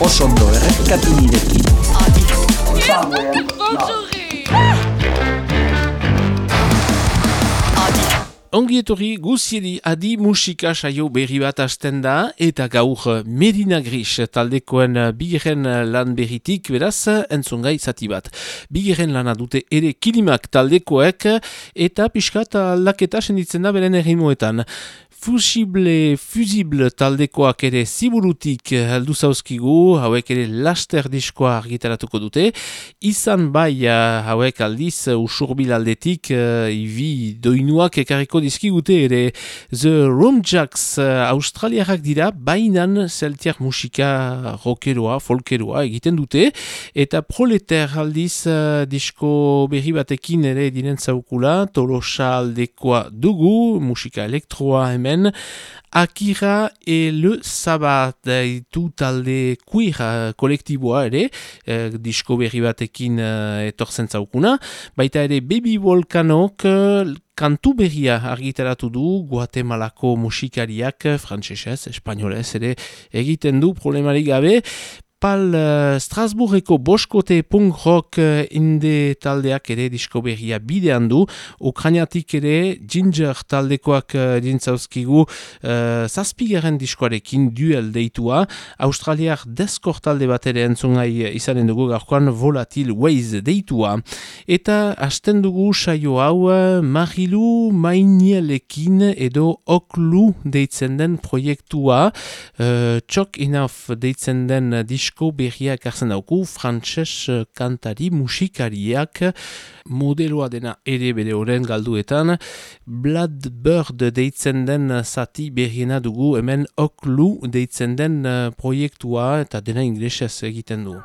osondo errepikatu nirekin. Ongi etorri guzieri adi musika saio berri bat hasten da eta gaur Medina Gris taldekoen bigeren lan berritik beraz entzungai zati bat. Bigeren lana dute ere kilimak taldekoek eta pixkat aldaketa senditzen da beren errimuetan. Fusible, fusible taldekoak ere ziburutik heldu zauzkigu, hauek ere laster diskoa argitaratuko dute. Izan bai hauek aldiz usurbil aldetik, ibi doinuak ekarriko dizkigute ere The Rumjacks uh, australiarak dira, bainan zeltiak musika rockeroa, folkeroa egiten dute. Eta proleter aldiz uh, disko berri batekin ere dinen zaukula, tolosa aldekoa dugu, musika elektroa hemen, Akira e le Sabat ditu talde queer kolektiboa ere, eh, disko berri batekin eh, etortzen zaukuna. Baita ere Baby Volcanok eh, kantu berria argitaratu du Guatemalako musikariak, frantzesez, espainolez ere egiten du problemarik gabe. Pal uh, Strasburgeko boskote punk rock uh, inde taldeak ere disko berria bidean du. Ukrainiatik ere Ginger taldekoak uh, dintzauzkigu uh, zazpigaren diskoarekin duel deitua. Australiak deskor talde bat ere entzungai izanen dugu garkoan Volatil Waze deitua. Eta hasten dugu saio hau Marilu Mainielekin edo Oklu deitzen den proiektua. Uh, Chok Enough deitzen den disko disko berriak hartzen dauku, frantses eh, kantari musikariak modeloa dena ere bere horren galduetan, Bloodbird deitzen den zati berriena dugu, hemen Oklu deitzen den eh, proiektua eta dena inglesez egiten du.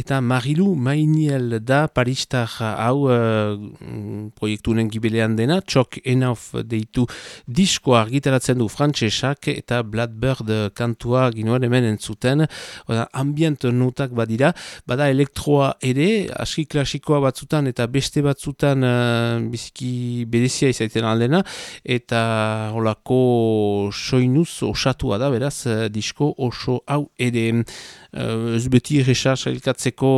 Eta Marilu Mainiel da paristar hau uh, proiektunen gibilean dena, txok enof deitu disko argitaratzen du frantsesak eta Blackbird kantua ginoen hemen entzuten, oda, ambient notak badira, bada elektroa ere, aski klasikoa batzutan eta beste batzutan uh, biziki berezia izaiten aldena, eta holako soinuz osatua da, beraz, disko oso hau ere uh, ez beti erresa sailkatzeko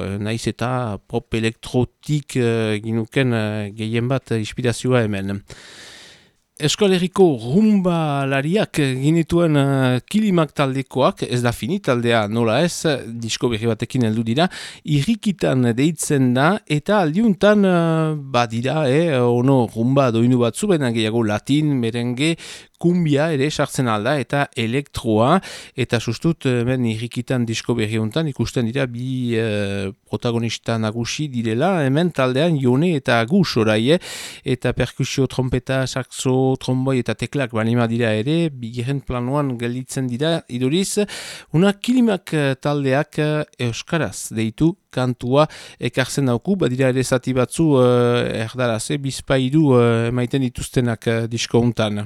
uh, naiz eta pop elektrotik uh, ginuken uh, gehien bat inspirazioa hemen. Eskoleriko rumba lariak ginituen uh, kilimak taldekoak, ez da fini taldea nola ez, disko berri batekin heldu dira, irrikitan deitzen da, eta aldiuntan uh, badira, eh, ono rumba doinu batzu, baina gehiago latin, merenge, kumbia ere sartzen alda eta elektroa eta sustut hemen irrikitan disko berri honetan ikusten dira bi e, protagonista nagusi direla hemen taldean jone eta gus orai eh? eta perkusio trompeta, saxo, tromboi eta teklak banima dira ere bigiren planuan gelditzen dira iduriz una kilimak eh, taldeak euskaraz deitu kantua ekartzen dauku, badira ere zati batzu uh, erdaraz, eh, bizpairu uh, emaiten dituztenak uh, disko untan.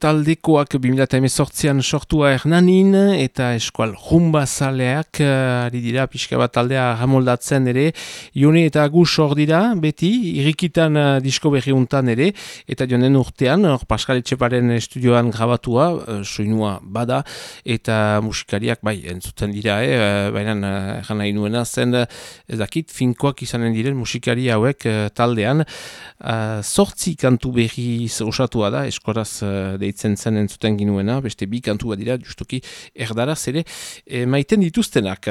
Taldekoak 2018an sortua ernanin eta eskual rumba zaleak eh, ari dira pixka bat taldea hamoldatzen ere. Jone eta gu sor dira beti irrikitan uh, disko berri untan ere. Eta jonen urtean hor Pascal Etxeparen estudioan grabatua uh, soinua bada eta musikariak bai entzuten dira eh, baina uh, nahi nuena zen ez dakit finkoak izanen diren musikari hauek taldean. Uh, sortzi kantu berri osatua da eskoraz uh, deitzen zen entzuten ginuena, beste bi kantu bat dira, justuki erdaraz ere, e, maiten dituztenak.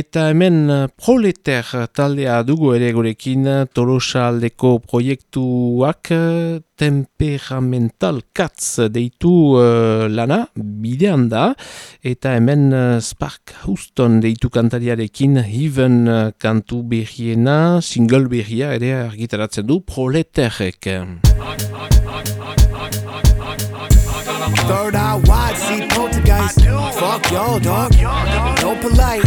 Eta hemen uh, proleter taldea dugu ere gorekin, tolosa aldeko proiektuak, temperamental katz deitu uh, lana, bidean da, eta hemen Spark Houston deitu kantariarekin, Heaven kantu berriena, single berria ere argitaratzen du, proleterrek. Third eye wide, see poltergeist. Fuck y'all, dog. No polite.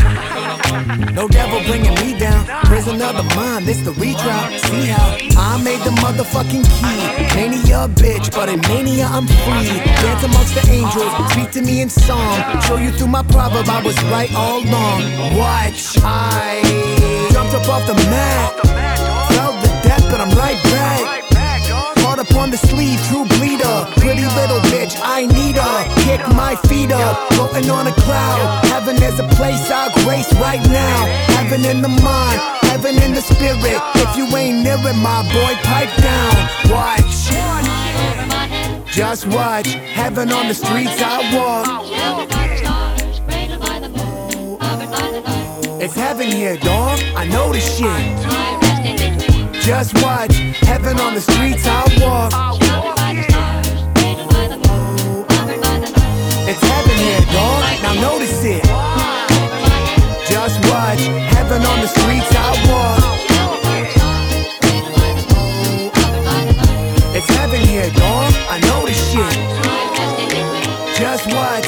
No devil bringing me down. Prisoner of the mind, this the retrial. See how I made the motherfucking key. Mania, bitch, but in mania, I'm free. Dance amongst the angels, speak to me in song. Show you through my proverb, I was right all along. Watch, I jumped up off the mat. Felt the death, but I'm right back. Caught up on the sleeve, true little bitch, I need her. Kick my feet up, floating on a cloud. Heaven is a place I grace right now. Heaven in the mind, heaven in the spirit. If you ain't near it, my boy, pipe down. Watch. Just watch, heaven on the streets I walk. It's heaven here, dog. I know this shit. Just watch, heaven on the streets I walk. It's heaven here, dog. Now notice it. Just watch, heaven on the streets I walk. It's heaven here, dog. I know this shit. Just watch,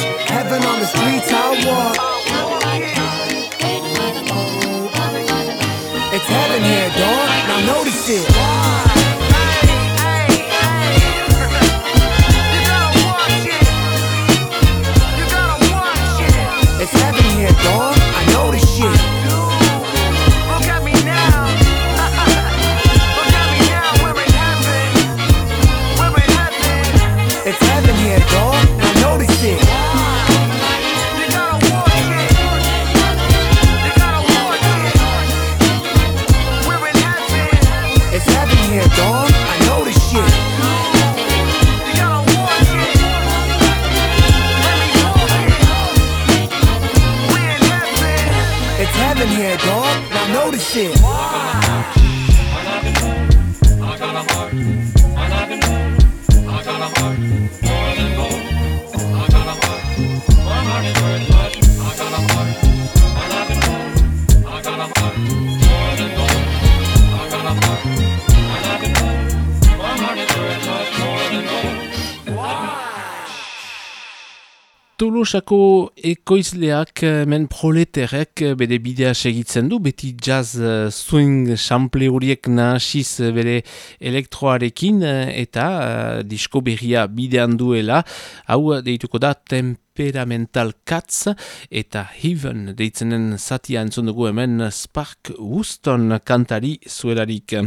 Tolosako ekoizleak eh, men proleterek eh, bere bidea segitzen du, beti jazz uh, swing sample horiek nahasiz bere elektroarekin eta uh, disko berria bidean duela, hau deituko da temperamental katz eta heaven deitzenen zatia entzun dugu hemen Spark Houston kantari zuelarik.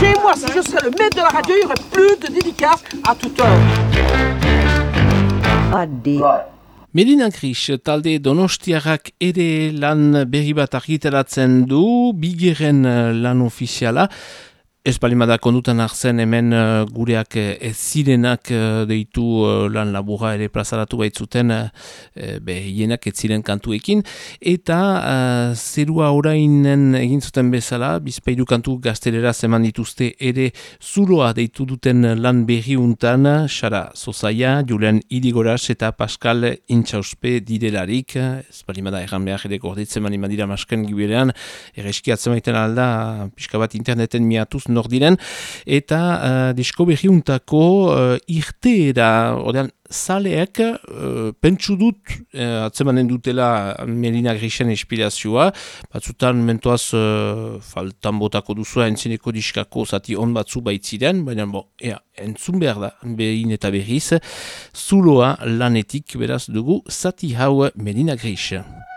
Dis-moi, si je serais le maître de la radio, il y aurait plus de dédicaces à toute heure. Adi. Medina Gris talde donostiarrak ere lan berri bat argitaratzen du, bigeren eh, lan ofiziala, Ez balimada kondutan arzen hemen uh, gureak uh, ez zirenak uh, deitu uh, lan labura ere plazaratu baitzuten uh, be hienak ez ziren kantuekin. Eta uh, zerua orainen egin zuten bezala bizpeiru kantu gaztelera zeman dituzte ere zuloa deitu duten lan berriuntan Sara Zozaia, Julian Irigoras eta Pascal Intxauspe direlarik. Ez balimada erran behar ere gorditzen balimadira masken giberean erreskiatzen baiten alda pixka bat interneten miatuz nor diren, eta uh, disko berriuntako uh, irteera, ordean, zaleak uh, pentsu dut uh, atzemanen dutela Melina Grisen inspirazioa, batzutan mentoaz uh, faltan botako duzua entzineko diskako zati on batzu baitziren, baina bo, ea, entzun behar da, behin eta berriz, zuloa lanetik beraz dugu zati hau Melina Grisen.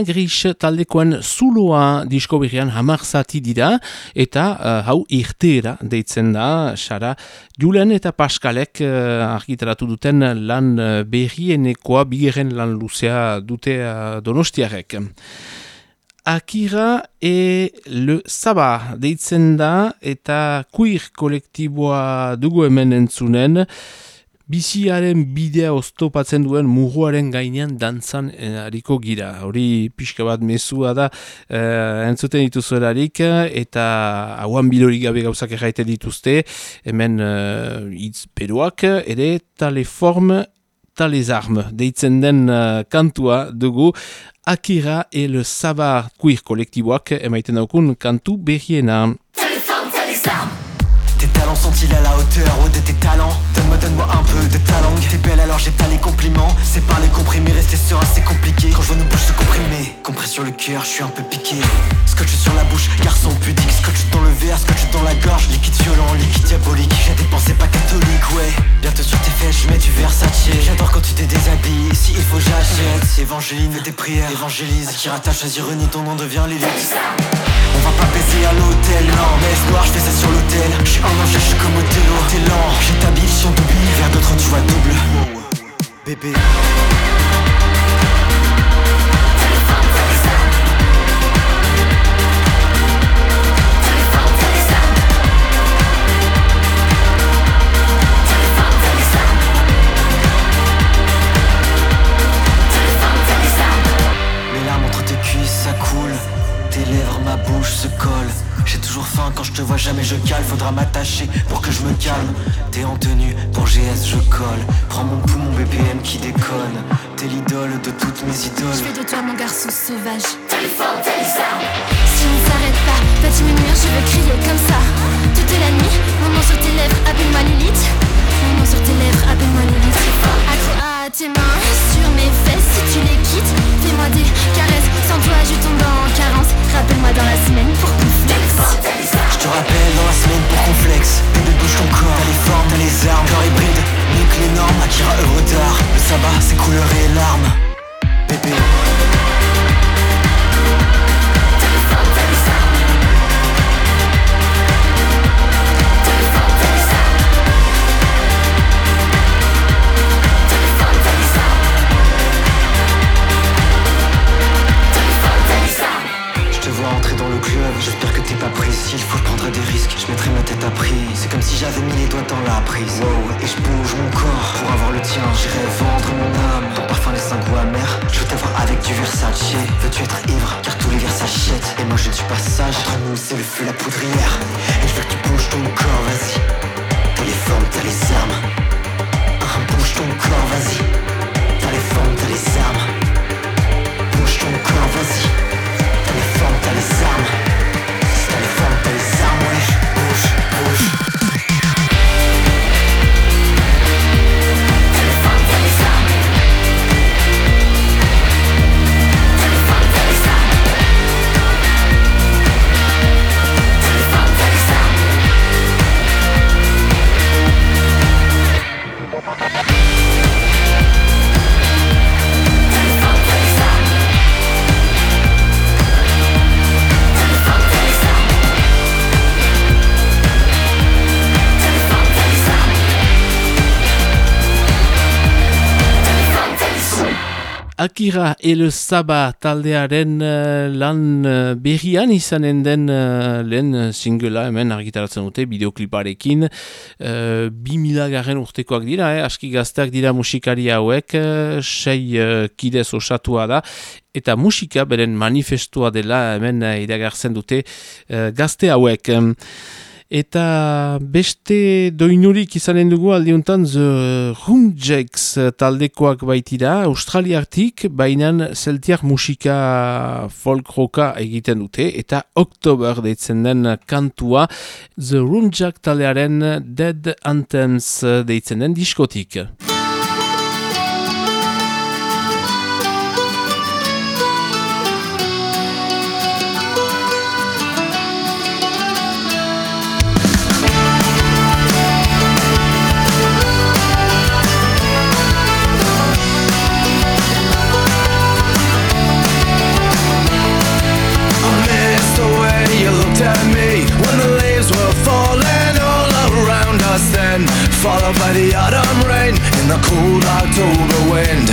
Medina Gris taldekoen zuloa disko berrian hamar zati dira, eta uh, hau irteera deitzen da, Sara Julen eta Paskalek uh, argitaratu duten lan uh, berrienekoa bigeren lan luzea dute uh, donostiarek. Akira e le Saba deitzen da eta queer kolektiboa dugu hemen entzunen, biziaren bidea oztopatzen duen muguaren gainean dantzan eh, hariko gira. Hori pixka bat mezua da eh, entzuten dituzuelarik eta hauan bilorik gabe gauzak erraite dituzte. Hemen eh, itz peruak ere taleform talezarm deitzen den uh, kantua dugu Akira e le Sabar queer kolektiboak emaiten daukun kantu behiena. Tes talents sont-ils à la hauteur oh, de tes talents? Donne-moi, donne-moi un peu de talent T'es belle alors j'ai pas les compliments. C'est par les comprimés, rester serein c'est compliqué. Quand je vois nos bouches se comprimer Compression le cœur, je suis un peu piqué. Scotch sur la bouche, garçon pudique. Scotch dans le verre, scotch dans la gorge. Liquide violent, liquide diabolique. J'ai des pensées pas catholiques, ouais. Bientôt sur tes fesses, je mets du Versace. J'adore quand tu t'es déshabillé, si il faut j'achète. Évangéline, fais tes prières, évangélise. Qui rattache ironie, ton nom devient l'élite On va pas baiser à l'hôtel, non Mais je fais ça sur l'hôtel. Je suis comme Othello, t'es lent J'ai ta bille double, vers d'autres tu vois double. Les larmes entre tes cuisses, ça coule. Tes lèvres, ma bouche se collent j'ai toujours faim quand je te vois jamais je cale Faudra m'attacher pour que je me calme. T'es en tenue, pour GS je colle. Prends mon pouls, mon BPM qui déconne. T'es l'idole de toutes mes idoles. Je fais de toi mon garçon sauvage. Si on s'arrête pas, petit murmure, je veux crier comme ça. Toute la nuit, mon nom sur tes lèvres, appelle-moi Lilith. Mon nom sur tes lèvres, appelle-moi Lilith. Accro à tes mains, sur mes fesses Si tu les quittes, fais-moi des caresses. Sans toi je tombe en carence. Rappelle-moi dans la semaine pour qu'on Je te rappelle dans la semaine pour qu'on flex. Bébé bouge ton corps, t'as les formes, t'as les armes Corps hybride, nique les normes Akira œuvre d'art, le sabbat c'est couleur et larmes Bébé des risques. Je mettrai ma tête à prix C'est comme si j'avais mis les doigts dans la prise. Wow Et je bouge mon corps. Pour avoir le tien J'irai vendre mon âme. Ton parfum laisse un goût amer Je veux t'avoir avec du Versace. Veux-tu être ivre? Car tous les verres s'achètent Et moi je ne suis pas sage. C'est le feu la poudrière. Et je veux que tu bouges ton corps Vas-y. T'as les formes, t'as les armes. Ah, Bouge ton corps, vas-y. T'as les formes, t'as les armes. Bouge ton corps, vas-y. T'as les formes, t'as les armes Só pesamos os, os, os. Akira el Saba taldearen uh, lan uh, berrian izanen den uh, lehen singela hemen argitaratzen dute bideokliparekin uh, bi garen urtekoak dira, eh? aski gazteak dira musikari hauek, uh, sei uh, kidez osatua da eta musika beren manifestua dela hemen uh, iragartzen dute uh, gazte hauek. Eta beste doinurik izanen dugu aldiuntan The Rumjacks taldekoak baitira, australiartik, bainan zeltiak musika folk rocka egiten dute, eta oktober deitzen den kantua The Rumjack taldearen Dead Anthems deitzen den diskotik. By the autumn rain in the cold October wind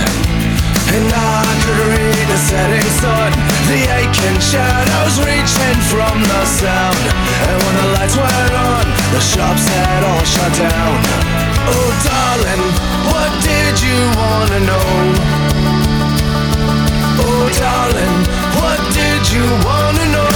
And I could read the setting sun The aching shadows reaching from the sound And when the lights went on The shops had all shut down Oh darling, what did you wanna know? Oh darling, what did you wanna know?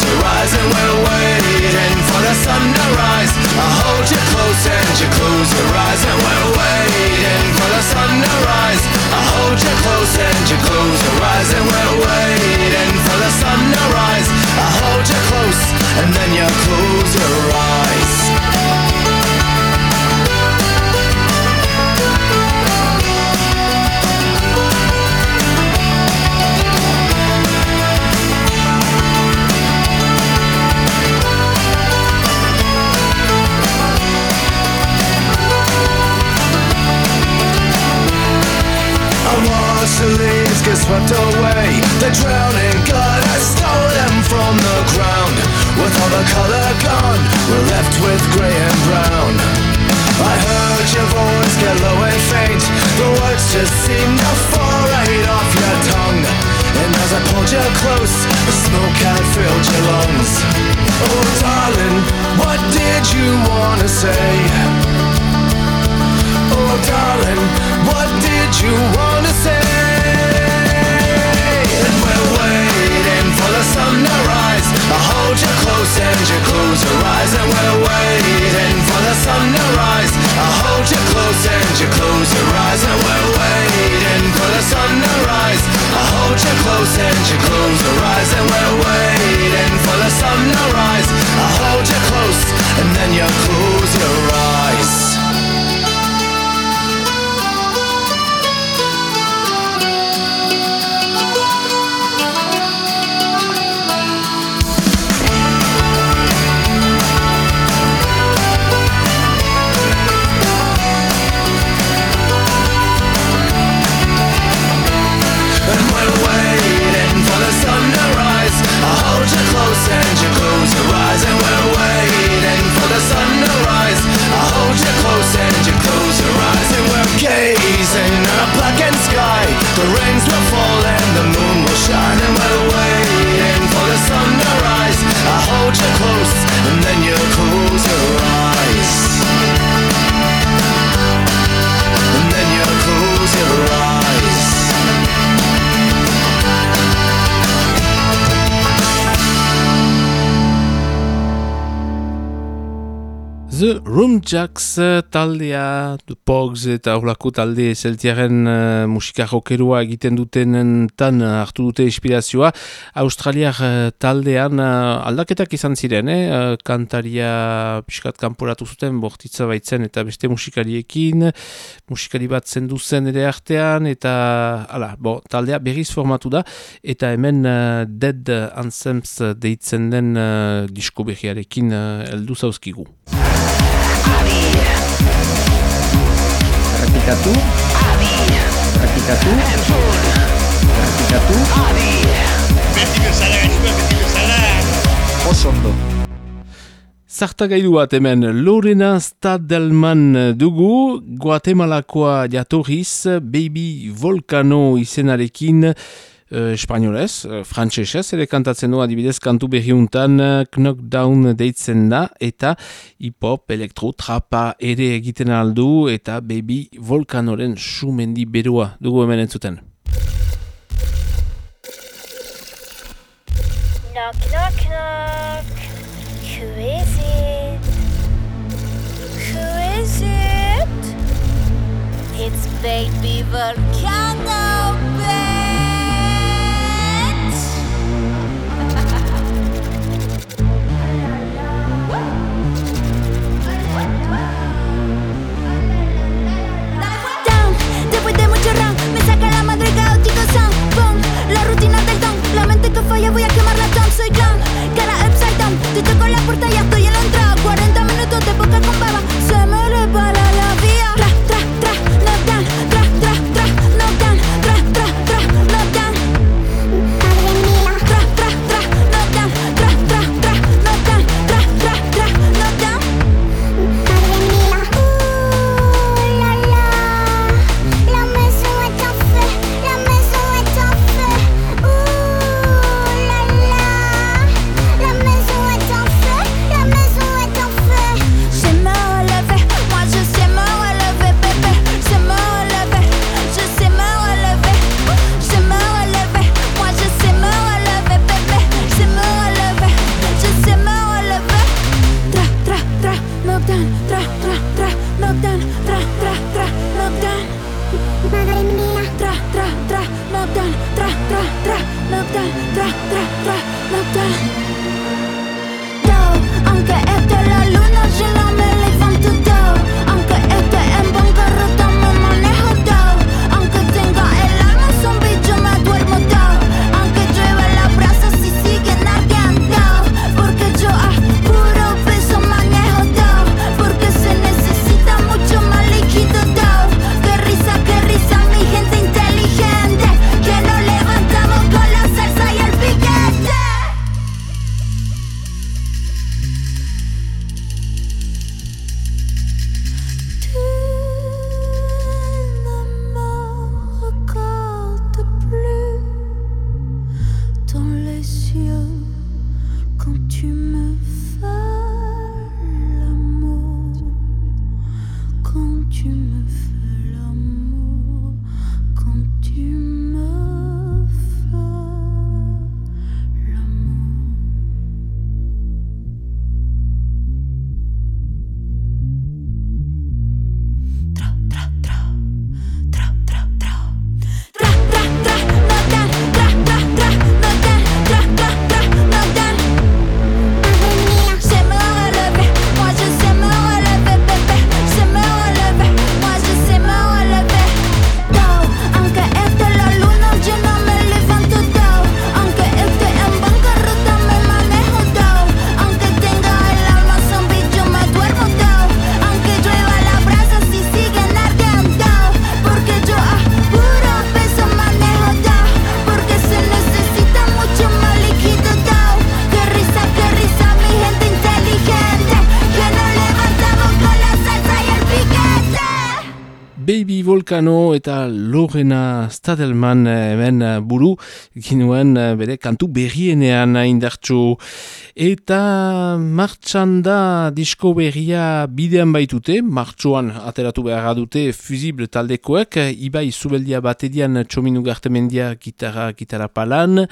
Close your And we're waiting for the sun to rise. I hold you close and you close your eyes And we're waiting for the sun to rise. I hold you close and you close your eyes And we're waiting for the sun to rise. I hold you close and then you close your eyes swept away. The drowning God has stolen from the ground. With all the color gone We're left with grey and brown. I heard your voice get low and faint. The words just seem to fall right off your tongue. And as I pulled you close The smoke had filled your lungs. Oh darling, what did you wanna say? Oh darling, what did you wanna say? Close your And we're waiting for the sun to rise. I hold you close and you close your eyes And we're waiting for the sun to rise. I hold you close and you close your eyes And we're waiting for the sun to rise. I hold you close and then you close your eyes The Roomjacks eh, taldea, Pogs eta horlako talde zeltiaren uh, musika rokerua egiten dutenen tan hartu dute inspirazioa. Australiar eh, taldean uh, aldaketak izan ziren, eh? Uh, kantaria piskat kanporatu zuten bortitza baitzen eta beste musikariekin, musikari bat zendu zen ere artean, eta ala, bo, taldea berriz formatu da, eta hemen uh, Dead Anthems deitzen den uh, disko berriarekin uh, eldu zauzkigu. Errepikatu. Errepikatu. Errepikatu. Beti bezala, gaizua, beti bezala. Oso ondo. Zartagailu bat hemen Lorena Stadelman dugu, Guatemalakoa jatorriz, Baby Volcano izenarekin, Uh, espainolez, uh, frantsesez, ere kantatzen du adibidez kantu berriuntan uh, Knockdown deitzen da, eta hip-hop, elektro, trapa ere egiten aldu, eta Baby Volcanoren sumendi berua dugu hemen entzuten. Knock, knock, knock. Who is it? Who is it? It's baby volcano, Lorena Stadelman eh, hemen eh, buru ginuen eh, bere kantu berrienean indartxu. Eta martxan da disko berria bidean baitute, martxoan ateratu behar dute fuzible taldekoek, ibai zubeldia batedian txominu gartemendia gitarra, gitarra palan,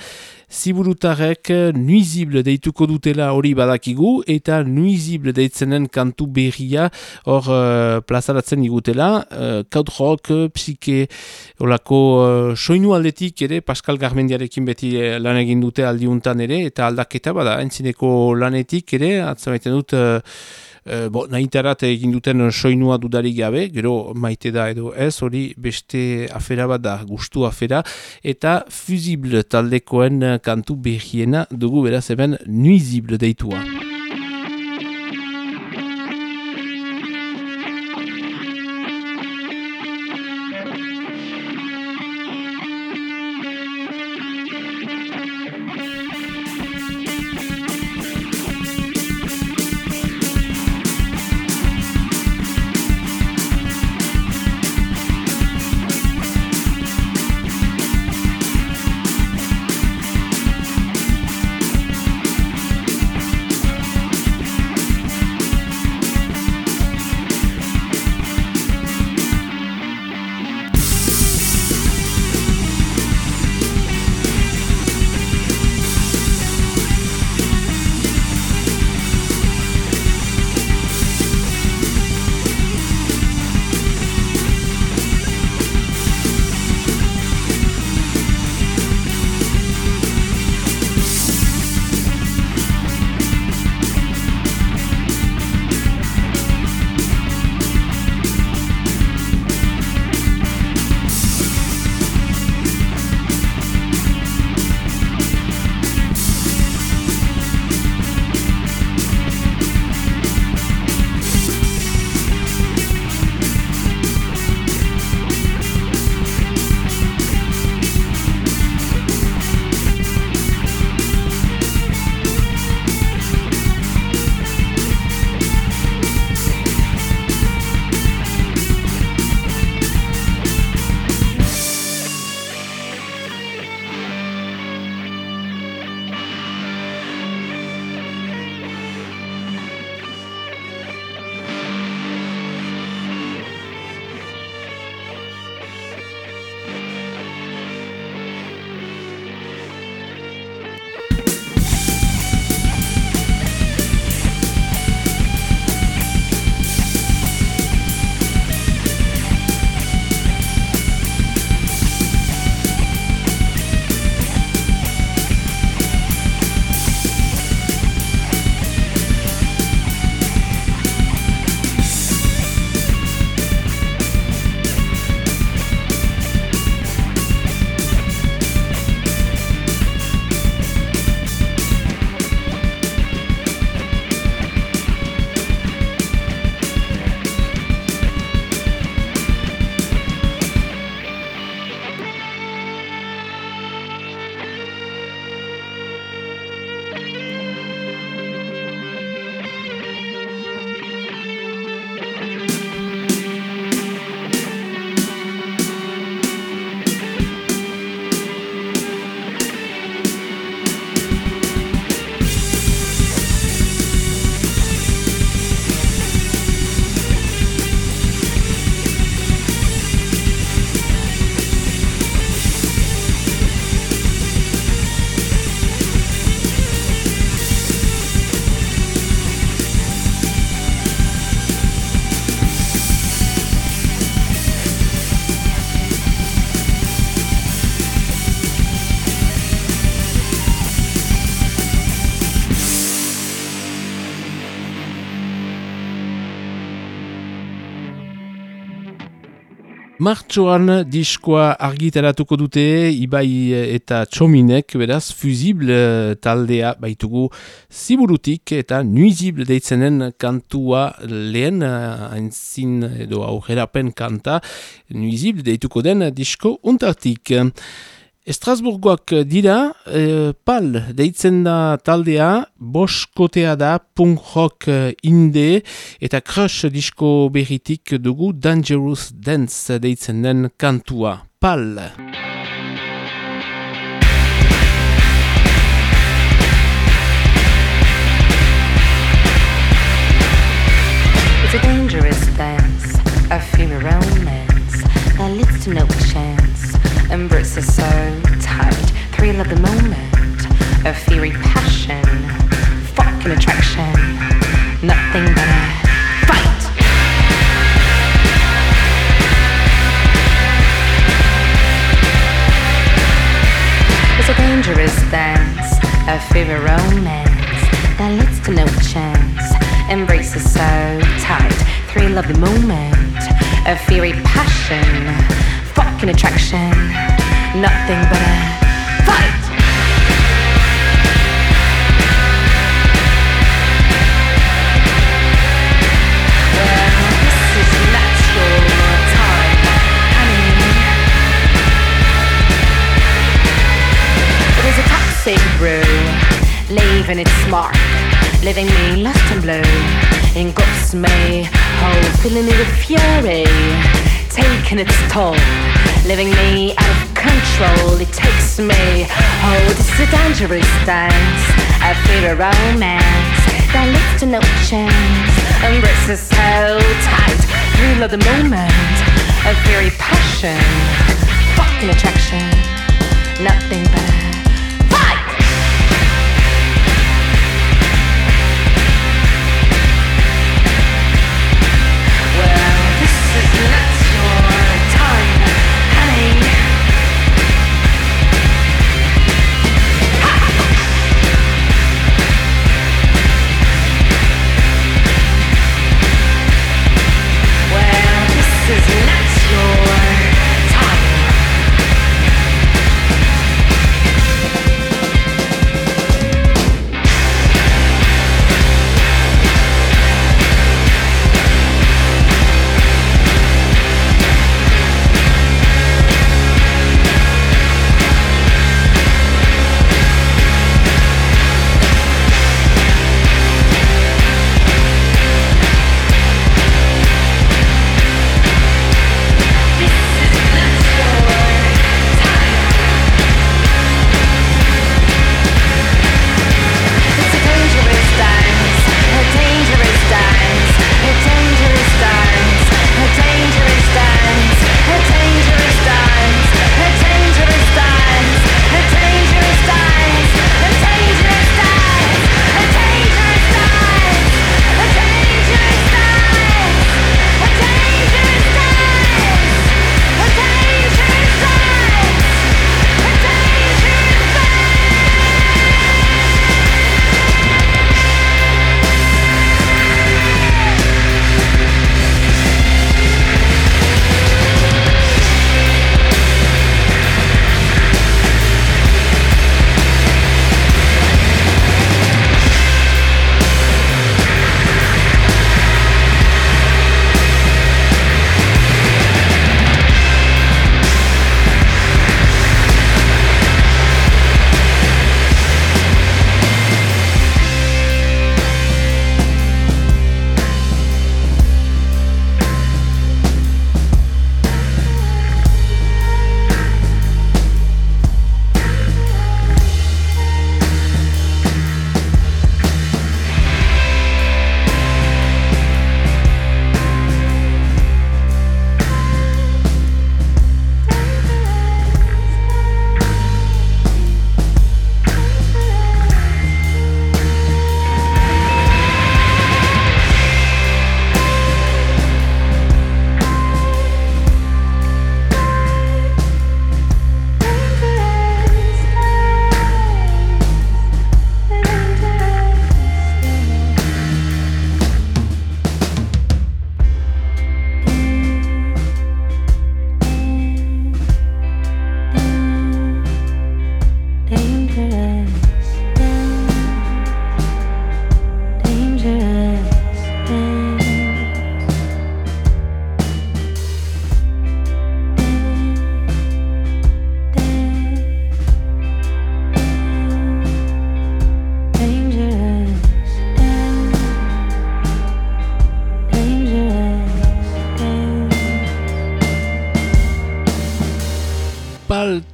ziburutarek nuizible deituko dutela hori badakigu, eta nuizible deitzenen kantu berria hor uh, plazaratzen igutela, uh, kaut rock, psike, olako uh, soinu aldetik ere, Pascal Garmendiarekin beti lan egin dute aldiuntan ere, eta aldaketa bada, entzine lanetik ere, atzamaiten dut, uh, uh, bo, egin duten soinua dudarik gabe, gero maite da edo ez, hori beste afera bat da, gustu afera, eta fuzible taldekoen kantu behiena dugu beraz hemen nuizible deitua. Martxoan diskoa argitaratuko dute, ibai eta txominek, beraz, fusible taldea baitugu ziburutik eta nuizible deitzenen kantua lehen, hainzin edo aurrerapen kanta, nuizible deituko den disko untartik. Estrasburgoak dira, e, pal, deitzen da taldea, boskotea da, punk rock e, inde, eta crush disko berritik dugu Dangerous Dance deitzen den kantua. Pal. It's a dangerous dance, a female romance that leads to no chance. Embrace is so tight, thrill of the moment, a fiery passion, fucking attraction, nothing but a fight. It's a dangerous dance, a fever romance that leads to no chance. Embrace so tight, thrill of the moment, a fiery passion fucking attraction. Nothing but a fight. Well, this is natural time, honey. It is a toxic brew, leaving its mark, leaving me lost and blue. Engulfs me, oh, filling me with fury taking its toll, leaving me out of control. It takes me. Oh, this is a dangerous dance. I feel a romance that leads to no chance. Embraces so tight, thrill of the moment, a very passion, fucking attraction, nothing but.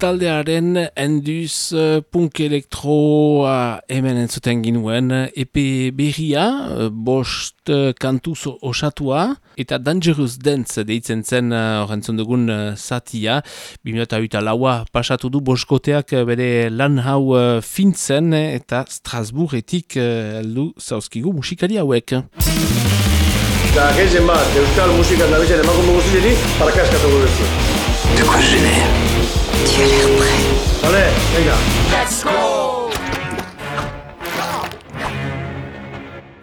Taldearen enduz uh, punk elektroa hemen entzuten ginuen epe berria, uh, bost uh, kantuz osatua, eta Dangerous Dance deitzen zen horrentzun dugun satia, 2008 laua pasatu du boskoteak bere lan hau fintzen eta Strasbourgetik heldu zauzkigu musikari hauek. Eta gehien bat, euskal musikan nabizen emakume guztieri, parakaskatu gurezu. De quoi je génère Tu as l'air prêt. Allez, les gars. Let's go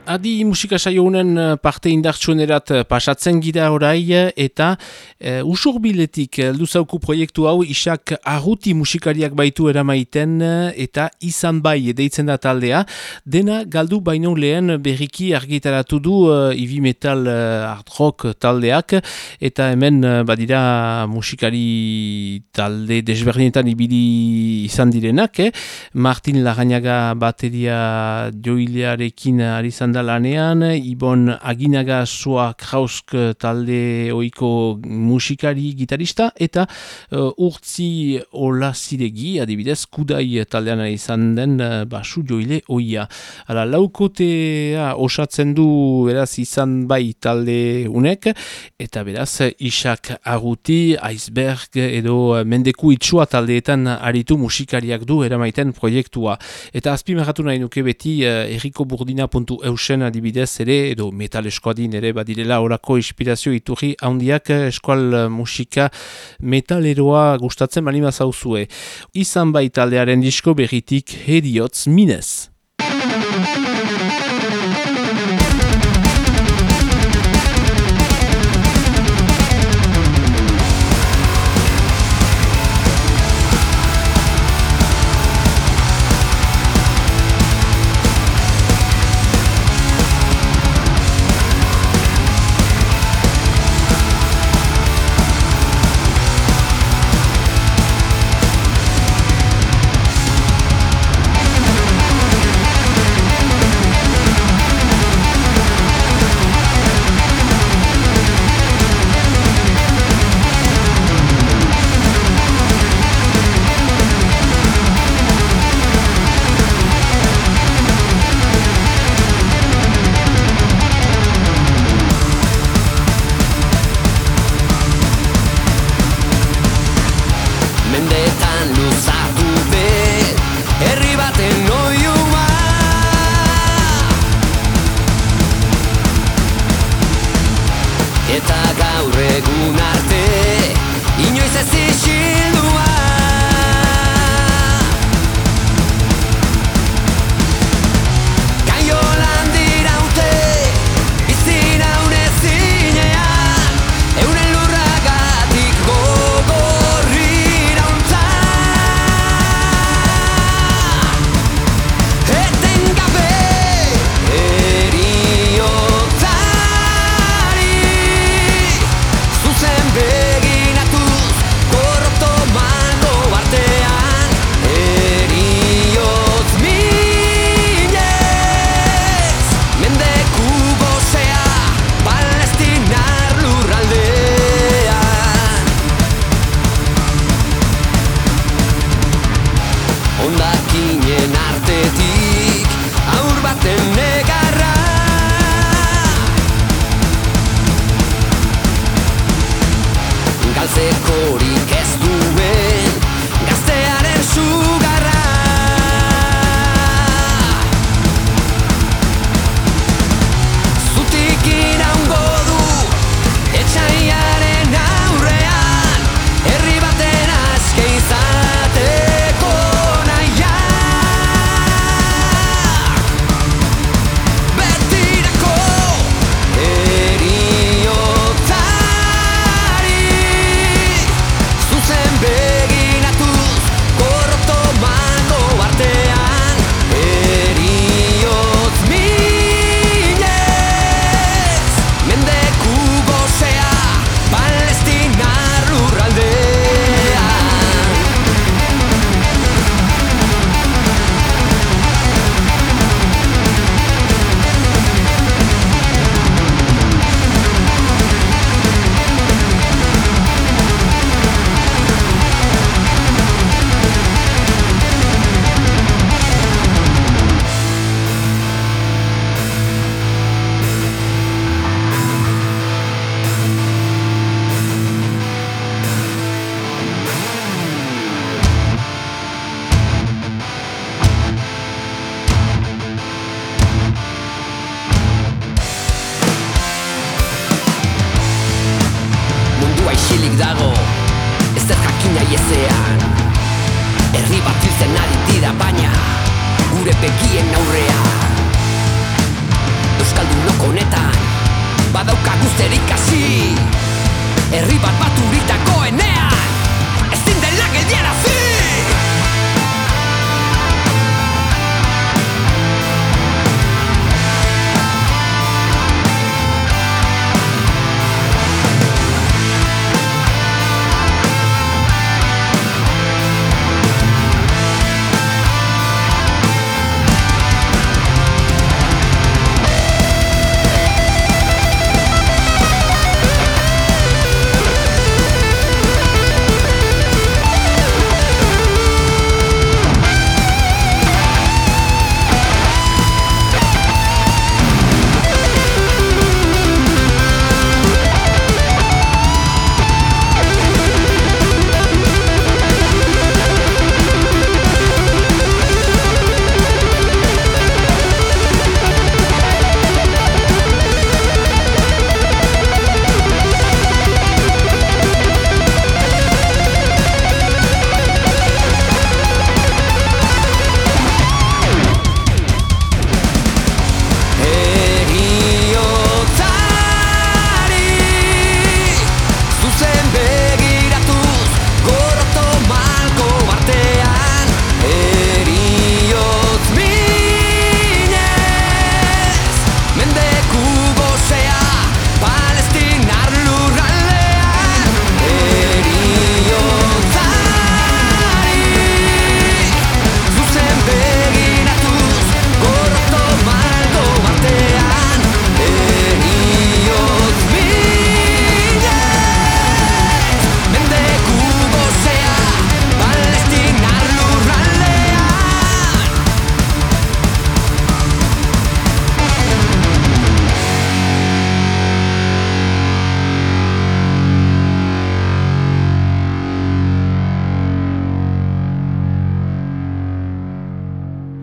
adi musika saiounen eh, parte indartsunerat eh, pasatzen gira orai eh, eta e, usurbiletik luzauku proiektu hau isak arruti musikariak baitu eramaiten eta izan bai deitzen da taldea dena galdu baino lehen berriki argitaratu du uh, Ivi Metal uh, Art Rock taldeak eta hemen badira musikari talde desberdinetan ibili izan direnak eh? Martin Lagañaga bateria joilearekin ari zanda lanean, Ibon Aginaga Soa Krausk talde oiko musikari gitarista, eta uh, urtzi Ola Ziregi, adibidez, kudai taldean izan den uh, basu joile oia. Hala, laukotea osatzen du beraz izan bai talde unek, eta beraz isak aguti, iceberg edo mendeku itxua taldeetan aritu musikariak du eramaiten proiektua. Eta azpimarratu nahi nuke beti uh, erikoburdina.eusen zen adibidez ere edo metal eskoadin ere badirela orako inspirazio iturri handiak eskual musika metaleroa gustatzen bali mazauzue. Izan baitaldearen disko berritik heriotz minez.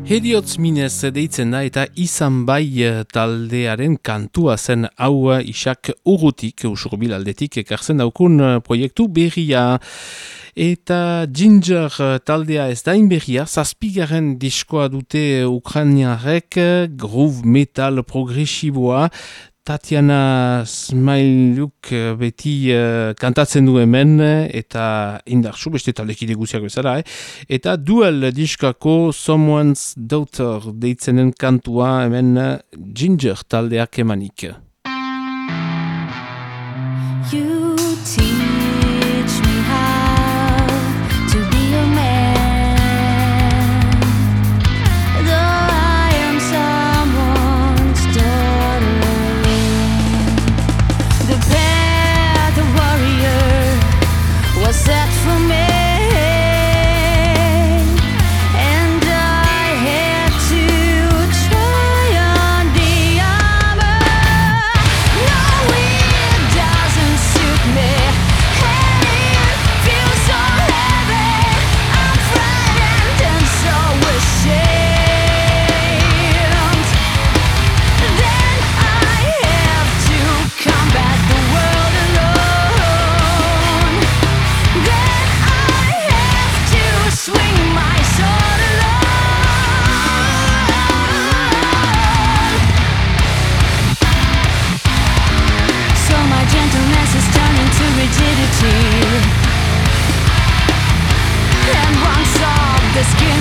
Heriotz minez deitzen da eta izan bai eh, taldearen kantua zen. Hau eh, isak urutik, usurbil aldetik, ekartzen daukun eh, proiektu berria. Eta Ginger taldea ez da inberria, zazpigaren diskoa dute Ukrainiarek, groove metal progresiboa, Tatiana Smailuk eh, beti uh, kantatzen du hemen eta indartsu beste taldekide guziak bezala. Eh? Eta duel diskako Someone's Daughter deitzenen kantua hemen Ginger taldeak emanik.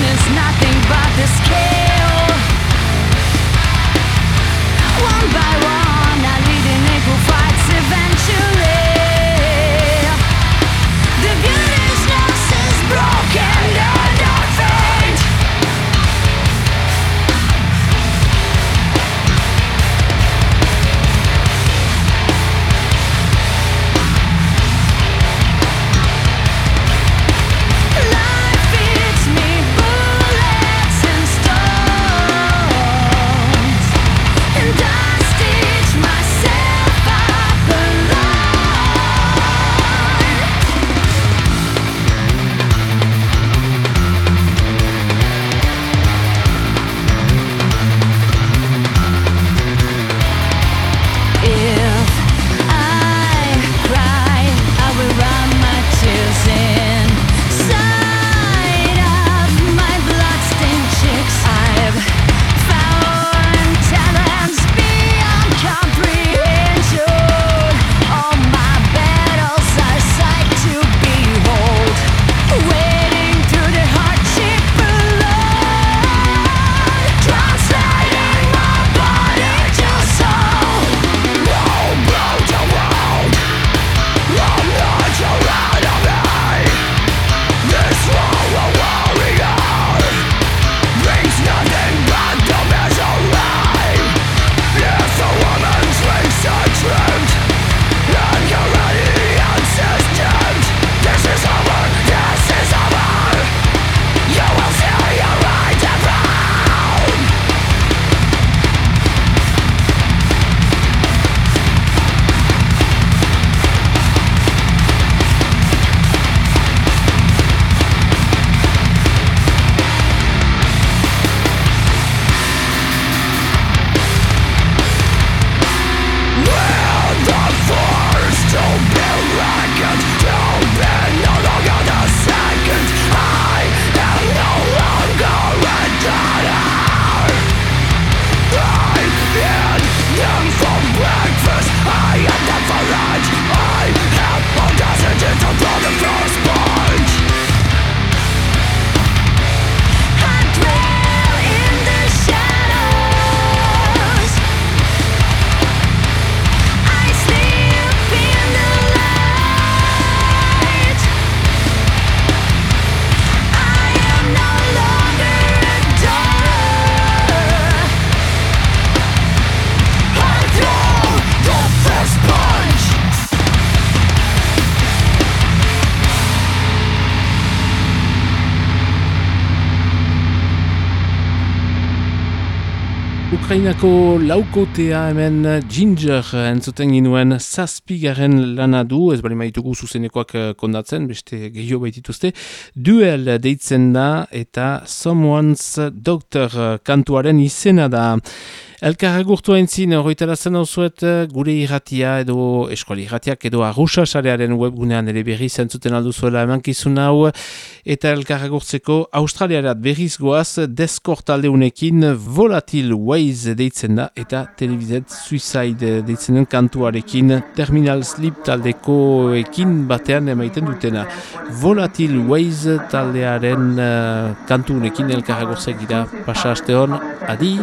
is nothing but this cave. Ukrainako laukotea hemen Ginger entzuten ginuen zazpigaren lana du, ez bali maitugu zuzenekoak eh, kondatzen, beste gehiago baitituzte, duel deitzen da eta someone's doctor kantuaren izena da. Elkarra gurtu entzin, horretarazen hau zuet, gure irratia edo eskuali irratiak edo arruxa sarearen webgunean ere berri zentzuten aldu zuela emankizun hau. Eta elkarra gurtzeko australiarat berriz goaz deskortaldeunekin volatil ways deitzen da eta televizet suicide deitzen den kantuarekin terminal sleep taldeko ekin batean emaiten dutena. Volatil ways taldearen uh, kantunekin elkarra gurtzek gira pasa aste hon, adi